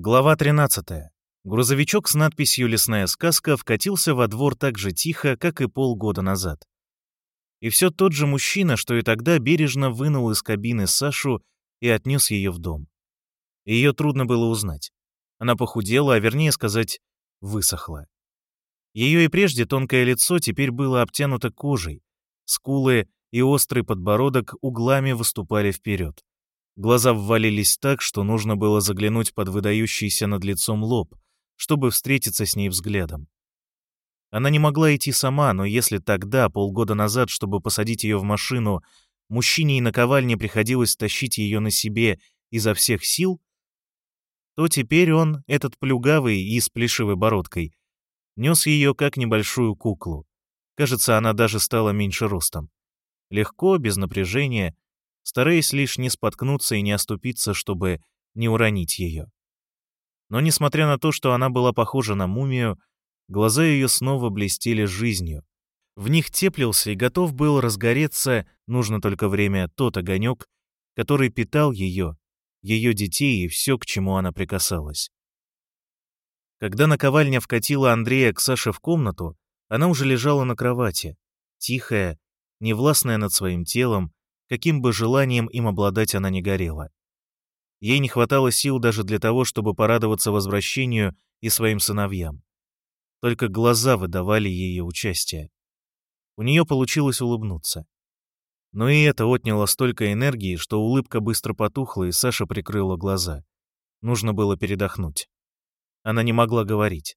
Глава 13. Грузовичок с надписью «Лесная сказка» вкатился во двор так же тихо, как и полгода назад. И все тот же мужчина, что и тогда бережно вынул из кабины Сашу и отнес ее в дом. Ее трудно было узнать. Она похудела, а вернее сказать, высохла. Ее и прежде тонкое лицо теперь было обтянуто кожей, скулы и острый подбородок углами выступали вперед. Глаза ввалились так, что нужно было заглянуть под выдающийся над лицом лоб, чтобы встретиться с ней взглядом. Она не могла идти сама, но если тогда, полгода назад, чтобы посадить ее в машину, мужчине и наковальне приходилось тащить ее на себе изо всех сил, то теперь он, этот плюгавый и с плешивой бородкой, нес ее как небольшую куклу. Кажется, она даже стала меньше ростом. Легко, без напряжения, стараясь лишь не споткнуться и не оступиться, чтобы не уронить ее. Но несмотря на то, что она была похожа на мумию, глаза ее снова блестели жизнью. В них теплился и готов был разгореться, нужно только время, тот огонек, который питал ее, ее детей и все, к чему она прикасалась. Когда наковальня вкатила Андрея к Саше в комнату, она уже лежала на кровати, тихая, невластная над своим телом, каким бы желанием им обладать она не горела. Ей не хватало сил даже для того, чтобы порадоваться возвращению и своим сыновьям. Только глаза выдавали ее участие. У нее получилось улыбнуться. Но и это отняло столько энергии, что улыбка быстро потухла, и Саша прикрыла глаза. Нужно было передохнуть. Она не могла говорить.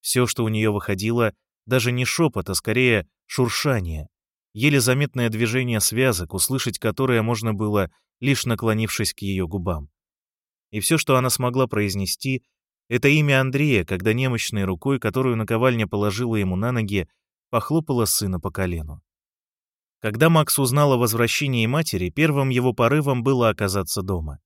Все, что у нее выходило, даже не шепот, а скорее шуршание, еле заметное движение связок, услышать которое можно было, лишь наклонившись к ее губам. И все, что она смогла произнести, это имя Андрея, когда немощной рукой, которую наковальня положила ему на ноги, похлопала сына по колену. Когда Макс узнал о возвращении матери, первым его порывом было оказаться дома.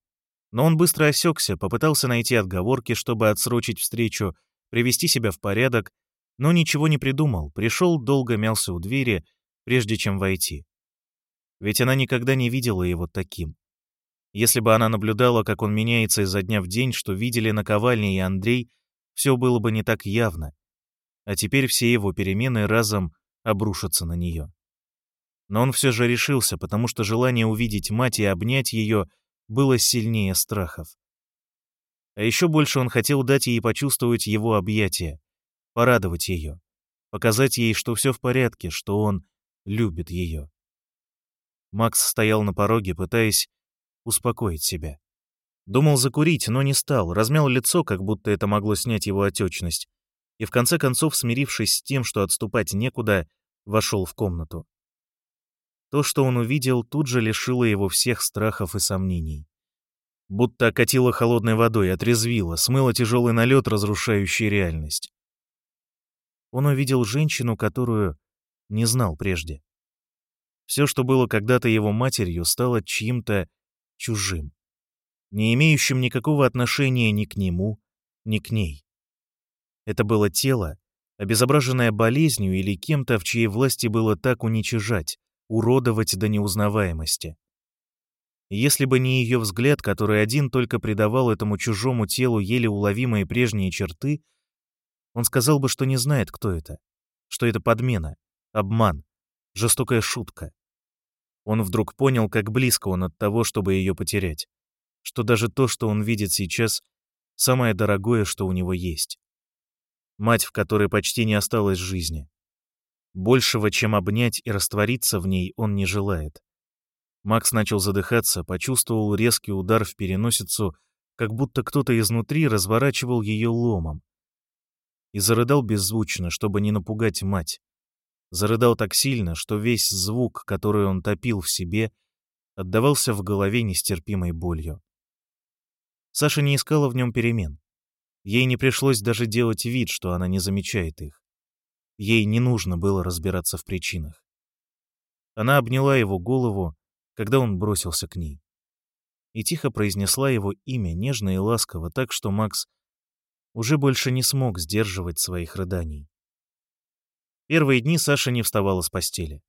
Но он быстро осекся, попытался найти отговорки, чтобы отсрочить встречу, привести себя в порядок, но ничего не придумал, пришел, долго мялся у двери, прежде чем войти. Ведь она никогда не видела его таким. Если бы она наблюдала, как он меняется изо дня в день, что видели наковальня и Андрей, все было бы не так явно. А теперь все его перемены разом обрушатся на нее. Но он все же решился, потому что желание увидеть мать и обнять ее было сильнее страхов. А еще больше он хотел дать ей почувствовать его объятия, порадовать ее, показать ей, что все в порядке, что он любит ее. Макс стоял на пороге, пытаясь успокоить себя. Думал закурить, но не стал, размял лицо, как будто это могло снять его отечность, и в конце концов, смирившись с тем, что отступать некуда, вошел в комнату. То, что он увидел, тут же лишило его всех страхов и сомнений. Будто окатило холодной водой, отрезвило, смыло тяжелый налет, разрушающий реальность. Он увидел женщину, которую не знал прежде. Все, что было когда-то его матерью, стало чьим-то чужим, не имеющим никакого отношения ни к нему, ни к ней. Это было тело, обезображенное болезнью или кем-то, в чьей власти было так уничижать, уродовать до неузнаваемости. если бы не ее взгляд, который один только придавал этому чужому телу еле уловимые прежние черты, он сказал бы, что не знает, кто это, что это подмена, Обман. Жестокая шутка. Он вдруг понял, как близко он от того, чтобы ее потерять. Что даже то, что он видит сейчас, самое дорогое, что у него есть. Мать, в которой почти не осталось жизни. Большего, чем обнять и раствориться в ней, он не желает. Макс начал задыхаться, почувствовал резкий удар в переносицу, как будто кто-то изнутри разворачивал ее ломом. И зарыдал беззвучно, чтобы не напугать мать, Зарыдал так сильно, что весь звук, который он топил в себе, отдавался в голове нестерпимой болью. Саша не искала в нем перемен. Ей не пришлось даже делать вид, что она не замечает их. Ей не нужно было разбираться в причинах. Она обняла его голову, когда он бросился к ней. И тихо произнесла его имя нежно и ласково, так что Макс уже больше не смог сдерживать своих рыданий. Первые дни Саша не вставала с постели.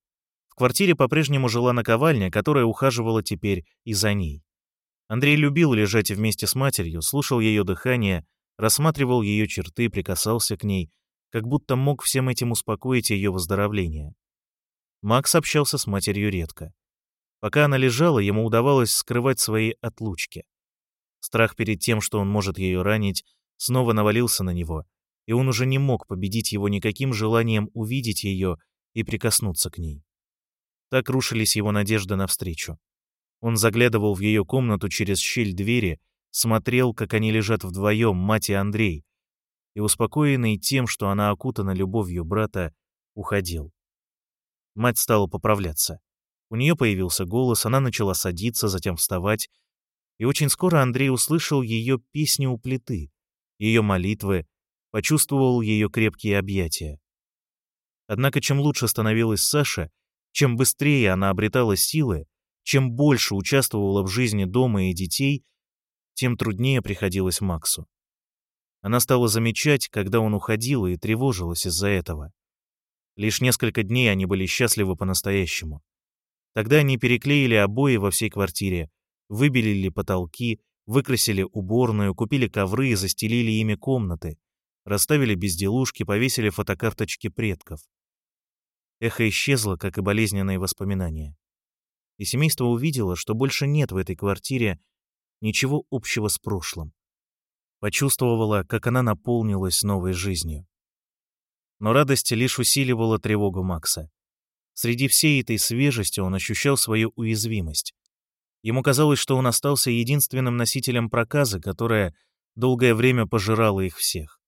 В квартире по-прежнему жила наковальня, которая ухаживала теперь и за ней. Андрей любил лежать вместе с матерью, слушал ее дыхание, рассматривал ее черты, прикасался к ней, как будто мог всем этим успокоить ее выздоровление. Макс общался с матерью редко. Пока она лежала, ему удавалось скрывать свои отлучки. Страх перед тем, что он может ее ранить, снова навалился на него, и он уже не мог победить его никаким желанием увидеть ее и прикоснуться к ней. Так рушились его надежды навстречу. Он заглядывал в ее комнату через щель двери, смотрел, как они лежат вдвоем, мать и Андрей, и, успокоенный тем, что она окутана любовью брата, уходил. Мать стала поправляться. У нее появился голос, она начала садиться, затем вставать, и очень скоро Андрей услышал ее песни у плиты, ее молитвы, почувствовал ее крепкие объятия. Однако чем лучше становилась Саша, чем быстрее она обретала силы, чем больше участвовала в жизни дома и детей, тем труднее приходилось Максу. Она стала замечать, когда он уходил, и тревожилась из-за этого. Лишь несколько дней они были счастливы по-настоящему. Тогда они переклеили обои во всей квартире, выбелили потолки, выкрасили уборную, купили ковры и застелили ими комнаты, расставили безделушки, повесили фотокарточки предков. Эхо исчезло, как и болезненные воспоминания и семейство увидело, что больше нет в этой квартире ничего общего с прошлым. Почувствовала, как она наполнилась новой жизнью. Но радость лишь усиливала тревогу Макса. Среди всей этой свежести он ощущал свою уязвимость. Ему казалось, что он остался единственным носителем проказы, которая долгое время пожирала их всех.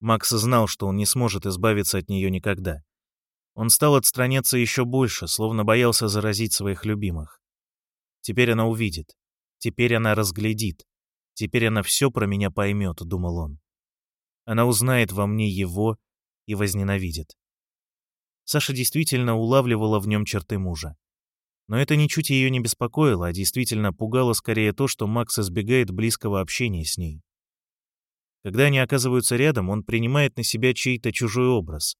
Макс знал, что он не сможет избавиться от нее никогда. Он стал отстраняться еще больше, словно боялся заразить своих любимых. Теперь она увидит. Теперь она разглядит. Теперь она все про меня поймет, — думал он. Она узнает во мне его и возненавидит. Саша действительно улавливала в нем черты мужа. Но это ничуть ее не беспокоило, а действительно пугало скорее то, что Макс избегает близкого общения с ней. Когда они оказываются рядом, он принимает на себя чей-то чужой образ,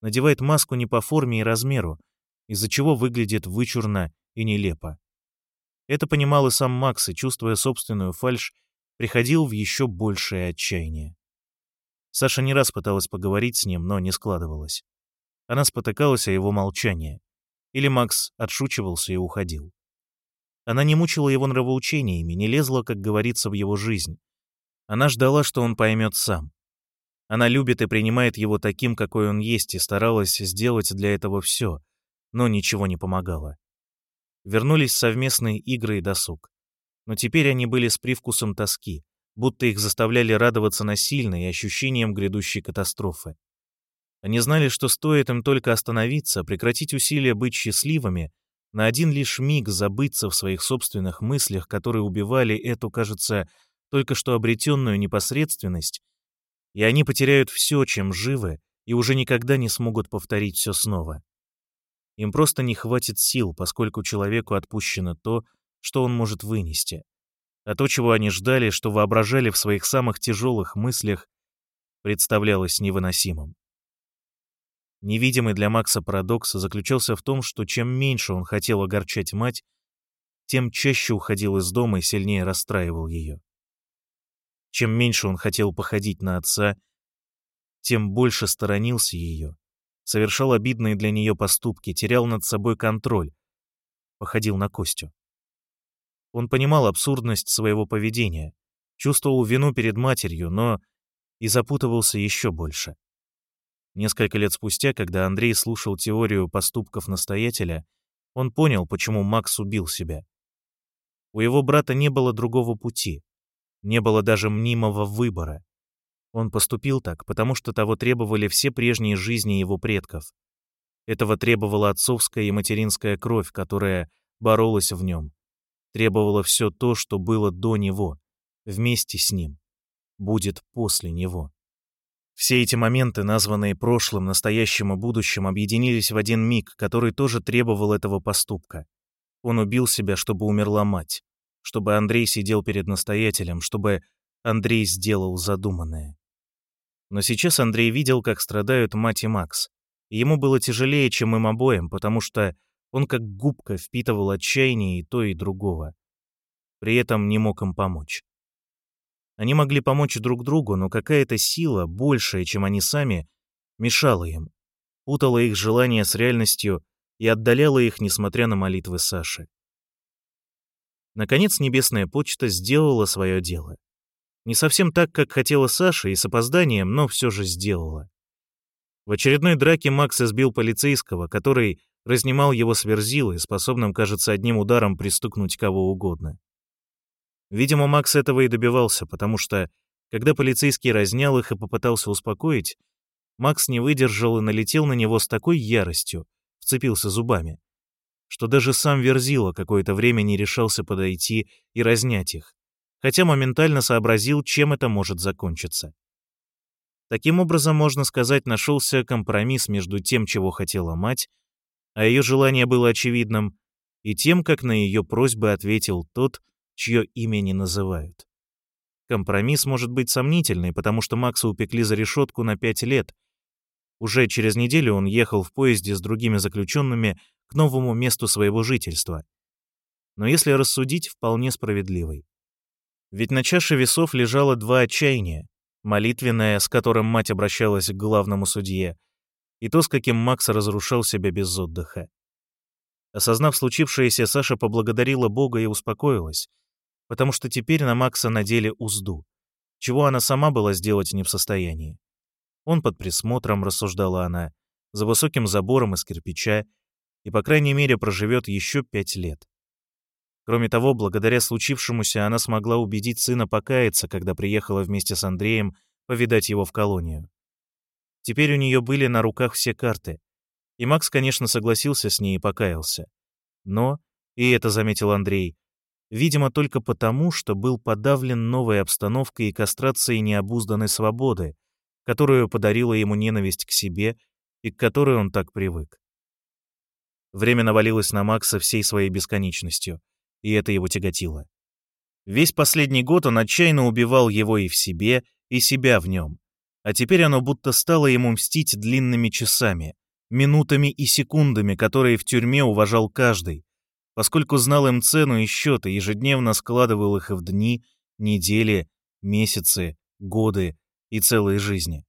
надевает маску не по форме и размеру, из-за чего выглядит вычурно и нелепо. Это понимал и сам Макс, и, чувствуя собственную фальшь, приходил в еще большее отчаяние. Саша не раз пыталась поговорить с ним, но не складывалось. Она спотыкалась о его молчании. Или Макс отшучивался и уходил. Она не мучила его нравоучениями, не лезла, как говорится, в его жизнь. Она ждала, что он поймет сам. Она любит и принимает его таким, какой он есть, и старалась сделать для этого все, но ничего не помогало. Вернулись совместные игры и досуг. Но теперь они были с привкусом тоски, будто их заставляли радоваться насильно и ощущением грядущей катастрофы. Они знали, что стоит им только остановиться, прекратить усилия быть счастливыми, на один лишь миг забыться в своих собственных мыслях, которые убивали эту, кажется, только что обретенную непосредственность, и они потеряют все, чем живы, и уже никогда не смогут повторить все снова. Им просто не хватит сил, поскольку человеку отпущено то, что он может вынести. А то, чего они ждали, что воображали в своих самых тяжелых мыслях, представлялось невыносимым. Невидимый для Макса парадокс заключался в том, что чем меньше он хотел огорчать мать, тем чаще уходил из дома и сильнее расстраивал ее. Чем меньше он хотел походить на отца, тем больше сторонился ее, совершал обидные для нее поступки, терял над собой контроль, походил на Костю. Он понимал абсурдность своего поведения, чувствовал вину перед матерью, но и запутывался еще больше. Несколько лет спустя, когда Андрей слушал теорию поступков настоятеля, он понял, почему Макс убил себя. У его брата не было другого пути. Не было даже мнимого выбора. Он поступил так, потому что того требовали все прежние жизни его предков. Этого требовала отцовская и материнская кровь, которая боролась в нем. Требовало все то, что было до него, вместе с ним, будет после него. Все эти моменты, названные прошлым, настоящим и будущим, объединились в один миг, который тоже требовал этого поступка. Он убил себя, чтобы умерла мать чтобы Андрей сидел перед настоятелем, чтобы Андрей сделал задуманное. Но сейчас Андрей видел, как страдают мать и Макс. И ему было тяжелее, чем им обоим, потому что он как губка впитывал отчаяние и то, и другого. при этом не мог им помочь. Они могли помочь друг другу, но какая-то сила, большая, чем они сами, мешала им, путала их желания с реальностью и отдаляла их, несмотря на молитвы Саши. Наконец, Небесная почта сделала свое дело. Не совсем так, как хотела Саша, и с опозданием, но все же сделала. В очередной драке Макс избил полицейского, который разнимал его с верзилой, способным, кажется, одним ударом пристукнуть кого угодно. Видимо, Макс этого и добивался, потому что, когда полицейский разнял их и попытался успокоить, Макс не выдержал и налетел на него с такой яростью, вцепился зубами, что даже сам Верзила какое-то время не решался подойти и разнять их, хотя моментально сообразил, чем это может закончиться. Таким образом, можно сказать, нашелся компромисс между тем, чего хотела мать, а ее желание было очевидным, и тем, как на ее просьбы ответил тот, чье имя не называют. Компромисс может быть сомнительный, потому что Макса упекли за решетку на пять лет. Уже через неделю он ехал в поезде с другими заключенными к новому месту своего жительства. Но если рассудить, вполне справедливый. Ведь на чаше весов лежало два отчаяния. Молитвенное, с которым мать обращалась к главному судье, и то, с каким Макс разрушал себя без отдыха. Осознав случившееся, Саша поблагодарила Бога и успокоилась, потому что теперь на Макса надели узду, чего она сама была сделать не в состоянии. Он под присмотром, рассуждала она, за высоким забором из кирпича, и, по крайней мере, проживет еще пять лет. Кроме того, благодаря случившемуся она смогла убедить сына покаяться, когда приехала вместе с Андреем повидать его в колонию. Теперь у нее были на руках все карты, и Макс, конечно, согласился с ней и покаялся. Но, и это заметил Андрей, видимо, только потому, что был подавлен новой обстановкой и кастрацией необузданной свободы, которую подарила ему ненависть к себе и к которой он так привык. Время навалилось на Макса всей своей бесконечностью, и это его тяготило. Весь последний год он отчаянно убивал его и в себе, и себя в нем, а теперь оно будто стало ему мстить длинными часами, минутами и секундами, которые в тюрьме уважал каждый, поскольку знал им цену и счет и ежедневно складывал их в дни, недели, месяцы, годы и целые жизни.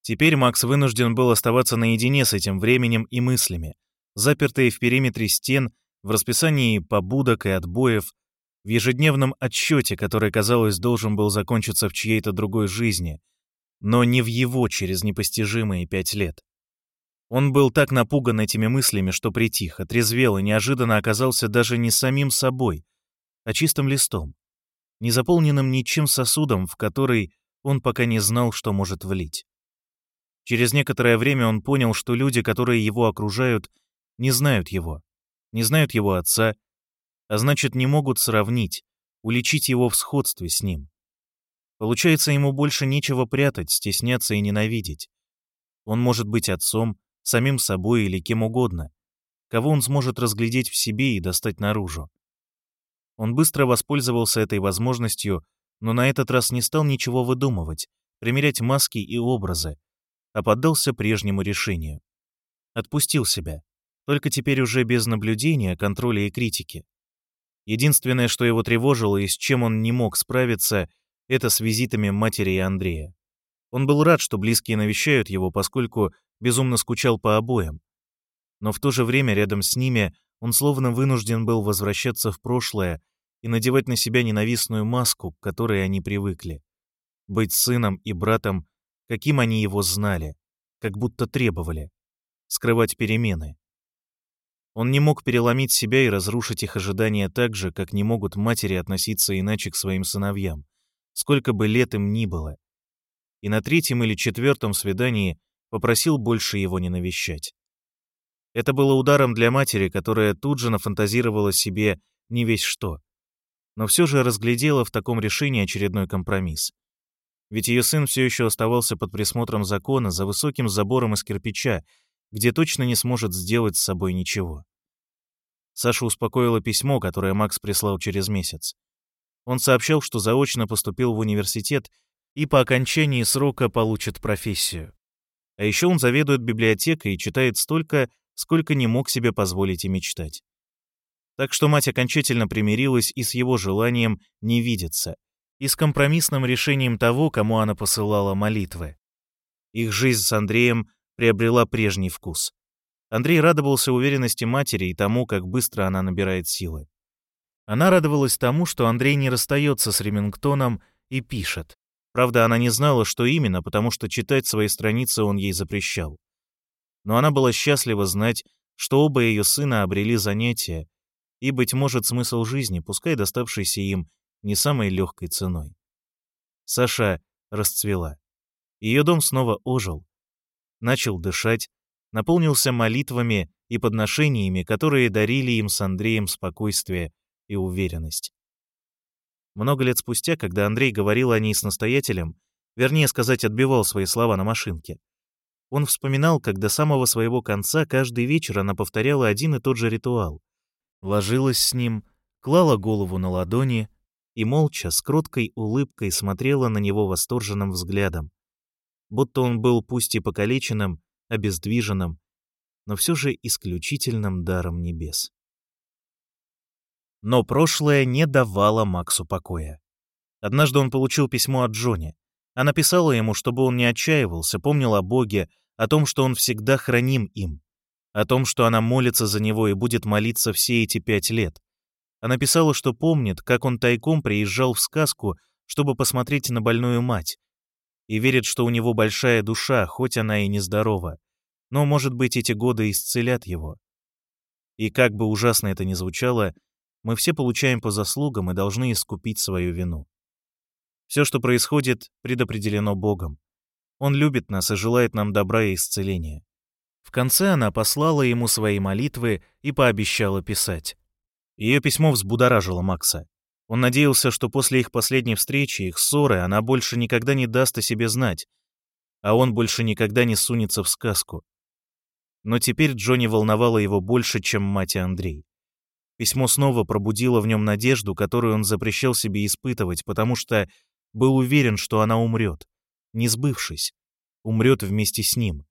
Теперь Макс вынужден был оставаться наедине с этим временем и мыслями, запертые в периметре стен, в расписании побудок и отбоев, в ежедневном отсчете, который, казалось, должен был закончиться в чьей-то другой жизни, но не в его через непостижимые пять лет. Он был так напуган этими мыслями, что притих, отрезвел и неожиданно оказался даже не самим собой, а чистым листом, не заполненным ничем сосудом, в который он пока не знал, что может влить. Через некоторое время он понял, что люди, которые его окружают, не знают его, не знают его отца, а значит, не могут сравнить, уличить его в сходстве с ним. Получается, ему больше нечего прятать, стесняться и ненавидеть. Он может быть отцом, самим собой или кем угодно, кого он сможет разглядеть в себе и достать наружу. Он быстро воспользовался этой возможностью, но на этот раз не стал ничего выдумывать, примерять маски и образы, а поддался прежнему решению. Отпустил себя, только теперь уже без наблюдения, контроля и критики. Единственное, что его тревожило и с чем он не мог справиться, это с визитами матери и Андрея. Он был рад, что близкие навещают его, поскольку безумно скучал по обоим. Но в то же время рядом с ними он словно вынужден был возвращаться в прошлое и надевать на себя ненавистную маску, к которой они привыкли. Быть сыном и братом, каким они его знали, как будто требовали. Скрывать перемены. Он не мог переломить себя и разрушить их ожидания так же, как не могут матери относиться иначе к своим сыновьям, сколько бы лет им ни было. И на третьем или четвертом свидании попросил больше его не навещать. Это было ударом для матери, которая тут же нафантазировала себе не весь что, но все же разглядела в таком решении очередной компромисс. Ведь ее сын все еще оставался под присмотром закона за высоким забором из кирпича, где точно не сможет сделать с собой ничего. Саша успокоила письмо, которое Макс прислал через месяц. Он сообщал, что заочно поступил в университет и по окончании срока получит профессию. А еще он заведует библиотекой и читает столько, сколько не мог себе позволить и мечтать. Так что мать окончательно примирилась и с его желанием не видеться, и с компромиссным решением того, кому она посылала молитвы. Их жизнь с Андреем приобрела прежний вкус. Андрей радовался уверенности матери и тому, как быстро она набирает силы. Она радовалась тому, что Андрей не расстается с Ремингтоном и пишет. Правда, она не знала, что именно, потому что читать свои страницы он ей запрещал. Но она была счастлива знать, что оба ее сына обрели занятия, и, быть может, смысл жизни, пускай доставшийся им не самой легкой ценой. Саша расцвела. Ее дом снова ожил, начал дышать, наполнился молитвами и подношениями, которые дарили им с Андреем спокойствие и уверенность. Много лет спустя, когда Андрей говорил о ней с настоятелем, вернее сказать, отбивал свои слова на машинке, он вспоминал, как до самого своего конца каждый вечер она повторяла один и тот же ритуал. Ложилась с ним, клала голову на ладони и молча, с кроткой улыбкой смотрела на него восторженным взглядом, будто он был пусть и покалеченным, обездвиженным, но все же исключительным даром небес. Но прошлое не давало Максу покоя. Однажды он получил письмо от Джонни. Она писала ему, чтобы он не отчаивался, помнил о Боге, о том, что он всегда храним им, о том, что она молится за него и будет молиться все эти пять лет. Она писала, что помнит, как он тайком приезжал в сказку, чтобы посмотреть на больную мать, и верит, что у него большая душа, хоть она и нездорова. Но, может быть, эти годы исцелят его. И как бы ужасно это ни звучало, мы все получаем по заслугам и должны искупить свою вину. Все, что происходит, предопределено Богом. Он любит нас и желает нам добра и исцеления. В конце она послала ему свои молитвы и пообещала писать. Ее письмо взбудоражило Макса. Он надеялся, что после их последней встречи, их ссоры, она больше никогда не даст о себе знать, а он больше никогда не сунется в сказку. Но теперь Джонни волновала его больше, чем мать Андрей. Письмо снова пробудило в нем надежду, которую он запрещал себе испытывать, потому что был уверен, что она умрет, не сбывшись, умрет вместе с ним.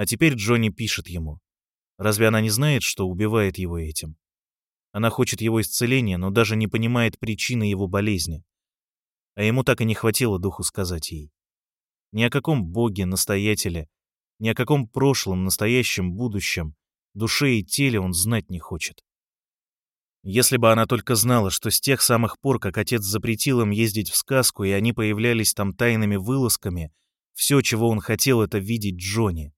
А теперь Джонни пишет ему. Разве она не знает, что убивает его этим? Она хочет его исцеления, но даже не понимает причины его болезни. А ему так и не хватило духу сказать ей. Ни о каком боге, настоятеле, ни о каком прошлом, настоящем, будущем, душе и теле он знать не хочет. Если бы она только знала, что с тех самых пор, как отец запретил им ездить в сказку, и они появлялись там тайными вылазками, все, чего он хотел, это видеть Джонни.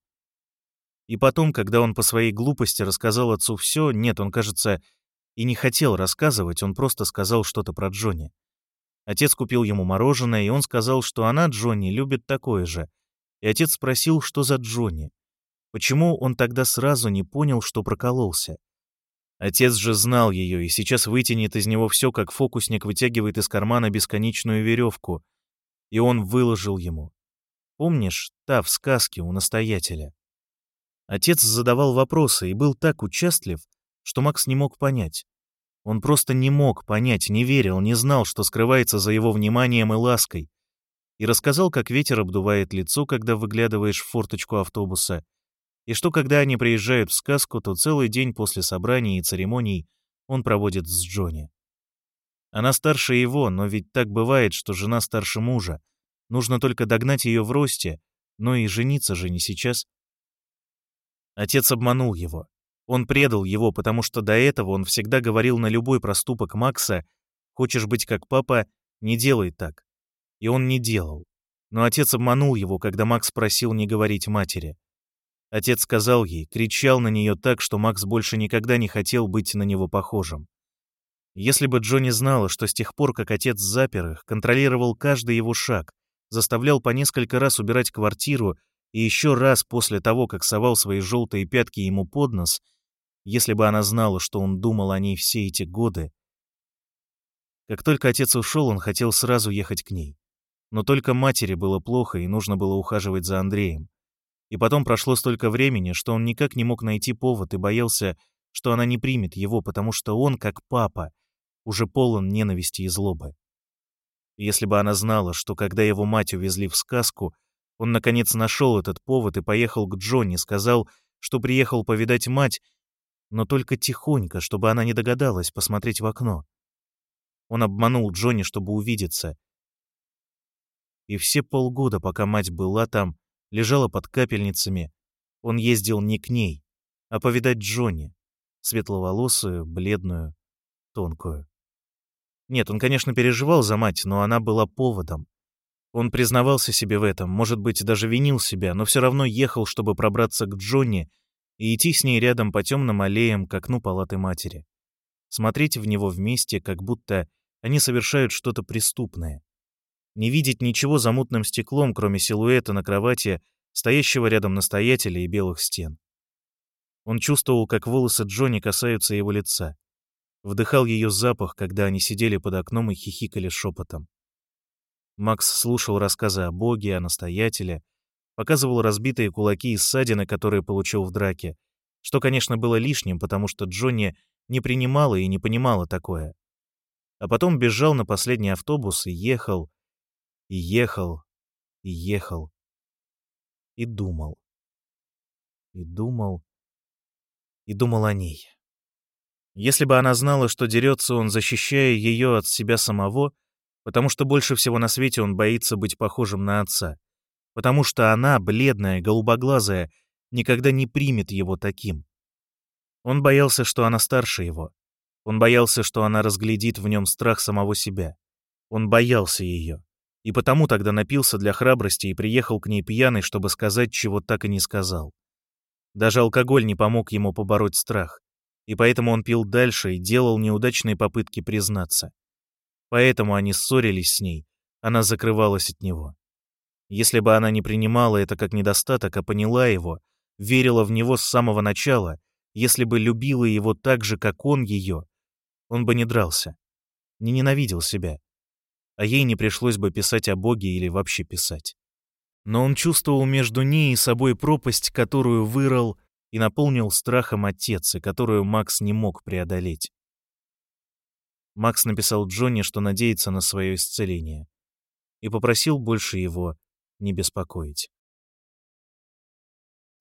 И потом, когда он по своей глупости рассказал отцу все, нет, он, кажется, и не хотел рассказывать, он просто сказал что-то про Джонни. Отец купил ему мороженое, и он сказал, что она, Джонни, любит такое же. И отец спросил, что за Джонни. Почему он тогда сразу не понял, что прокололся? Отец же знал ее и сейчас вытянет из него все, как фокусник вытягивает из кармана бесконечную веревку. И он выложил ему. Помнишь, та в сказке у настоятеля? Отец задавал вопросы и был так участлив, что Макс не мог понять. Он просто не мог понять, не верил, не знал, что скрывается за его вниманием и лаской. И рассказал, как ветер обдувает лицо, когда выглядываешь в форточку автобуса, и что когда они приезжают в сказку, то целый день после собраний и церемоний он проводит с Джонни. Она старше его, но ведь так бывает, что жена старше мужа. Нужно только догнать ее в росте, но и жениться же не сейчас. Отец обманул его. Он предал его, потому что до этого он всегда говорил на любой проступок Макса «Хочешь быть как папа? Не делай так». И он не делал. Но отец обманул его, когда Макс просил не говорить матери. Отец сказал ей, кричал на нее так, что Макс больше никогда не хотел быть на него похожим. Если бы Джонни знала, что с тех пор, как отец запер их, контролировал каждый его шаг, заставлял по несколько раз убирать квартиру и еще раз после того, как совал свои желтые пятки ему под нос, если бы она знала, что он думал о ней все эти годы. Как только отец ушел, он хотел сразу ехать к ней. Но только матери было плохо, и нужно было ухаживать за Андреем. И потом прошло столько времени, что он никак не мог найти повод и боялся, что она не примет его, потому что он, как папа, уже полон ненависти и злобы. Если бы она знала, что когда его мать увезли в сказку, он, наконец, нашел этот повод и поехал к Джонни, сказал, что приехал повидать мать, но только тихонько, чтобы она не догадалась посмотреть в окно. Он обманул Джонни, чтобы увидеться. И все полгода, пока мать была там, лежала под капельницами, он ездил не к ней, а повидать Джонни, светловолосую, бледную, тонкую. Нет, он, конечно, переживал за мать, но она была поводом. Он признавался себе в этом, может быть, даже винил себя, но все равно ехал, чтобы пробраться к Джонни и идти с ней рядом по темным аллеям к окну палаты матери. Смотреть в него вместе, как будто они совершают что-то преступное. Не видеть ничего за мутным стеклом, кроме силуэта на кровати, стоящего рядом настоятеля и белых стен. Он чувствовал, как волосы Джонни касаются его лица. Вдыхал ее запах, когда они сидели под окном и хихикали шепотом. Макс слушал рассказы о Боге, о настоятеле, показывал разбитые кулаки и ссадины, которые получил в драке, что, конечно, было лишним, потому что Джонни не принимала и не понимала такое. А потом бежал на последний автобус и ехал, и ехал, и ехал, и думал, и думал, и думал о ней. Если бы она знала, что дерется он, защищая ее от себя самого, потому что больше всего на свете он боится быть похожим на отца, потому что она, бледная, голубоглазая, никогда не примет его таким. Он боялся, что она старше его. Он боялся, что она разглядит в нем страх самого себя. Он боялся ее. И потому тогда напился для храбрости и приехал к ней пьяный, чтобы сказать, чего так и не сказал. Даже алкоголь не помог ему побороть страх. И поэтому он пил дальше и делал неудачные попытки признаться. Поэтому они ссорились с ней, она закрывалась от него. Если бы она не принимала это как недостаток, а поняла его, верила в него с самого начала, если бы любила его так же, как он ее, он бы не дрался, не ненавидел себя, а ей не пришлось бы писать о Боге или вообще писать. Но он чувствовал между ней и собой пропасть, которую вырыл и наполнил страхом отец, и которую Макс не мог преодолеть. Макс написал Джонни, что надеется на свое исцеление, и попросил больше его не беспокоить.